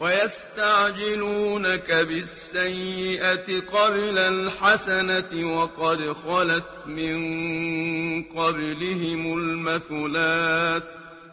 ويستعجلونك بالسيئة قبل الحسنة وقد خلت من قبلهم المثلات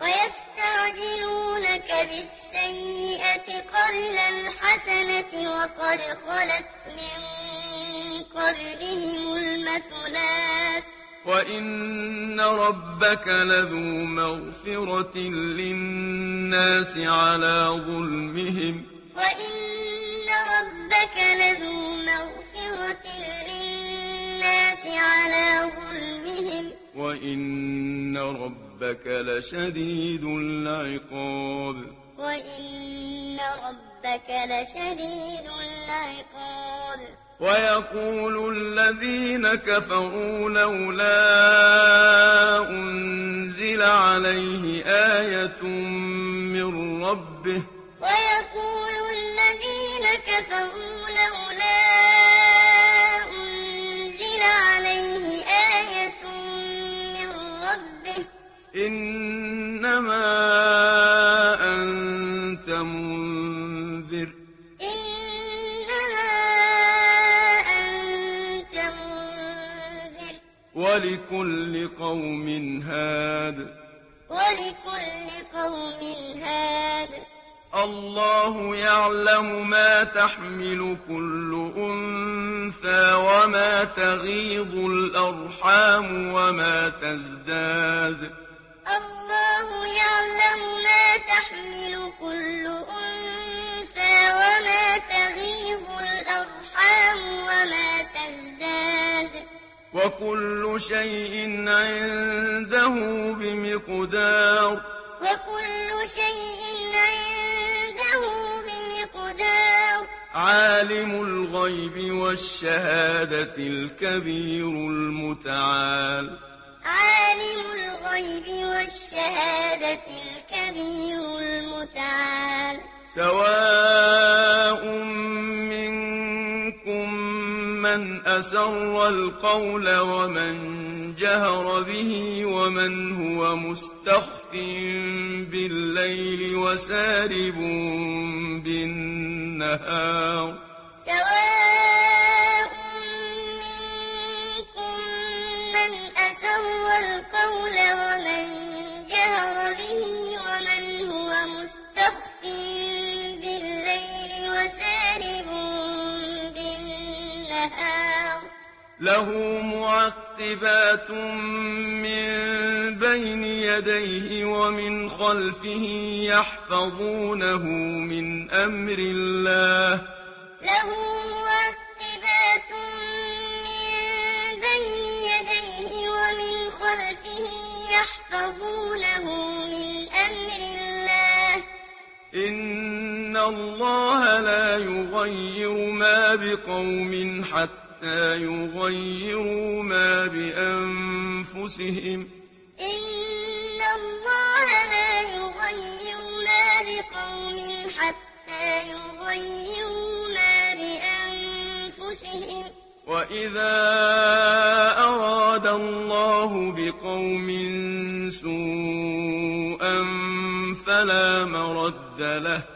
ويستعجلونك بالسيئة قبل الحسنة وقد خلت من قبلهم المثلات وَإِنَّ رَبَّكَ لَذُو مَغْفِرَةٍ لِلنَّاسِ عَلَى ظُلْمِهِمْ وَإِنَّ رَبَّكَ لَذُو مَغْفِرَةٍ لِلنَّاسِ عَلَى ظُلْمِهِمْ وَإِنَّ رَبَّكَ لَشَدِيدُ الْعِقَابِ وَإِنَّ رَبَّكَ لَشَدِيدُ الْعِقَابِ ويقول الذين كفروا لولا أنزل عليه آية من ربه ويقول الذين كفروا لولا أنزل عليه آية من ربه إنما ولكل قوم هاد. ولكل قوم هاد. الله يعلم ما تحمل كل أنثى وما تغيض الأرحام وما تزداد. الله يعلم وكل شيء عنده بمقدار وكل شيء عنده بمقدار عالم الغيب والشهادة الكبير المتعال عالم الغيب والشهادة الكبير المتعال سواء أسر القول ومن جهر به ومن هو مستخف بالليل وسارب بالنهار. سواء له معقبات من بين يديه ومن خلفه يحفظونه من أمر الله. له معقبات من بين يديه ومن خلفه يحفظونه من أمر الله. إن الله لا يغير ما بقوم حتى حتى يغيروا ما بأنفسهم إن الله لا يغير ما بقوم حتى يغيروا ما بأنفسهم وإذا أراد الله بقوم سوءا فلا مرد له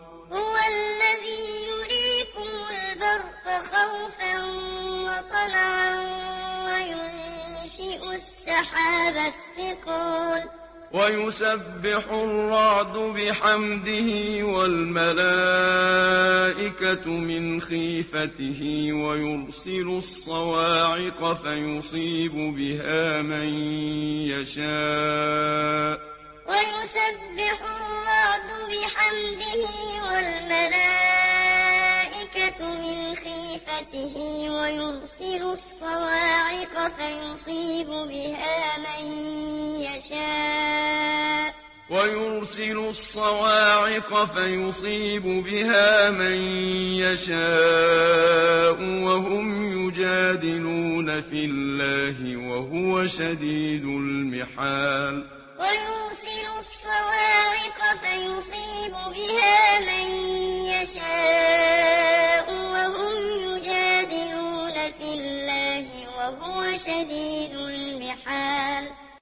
أصحاب الثقول. ويسبح الرعد بحمده والملائكة من خيفته ويرسل الصواعق فيصيب بها من يشاء. ويسبح الرعد بِرَحْمَتِهِ وَيُرْسِلُ الصَّوَاعِقَ فَيُصِيبُ بِهَا مَن يَشَاءُ ويرسل الصواعق فيصيب بها من يشاء وهم يجادلون في الله وهو شديد المحال ويرسل الصواعق فيصيب بها من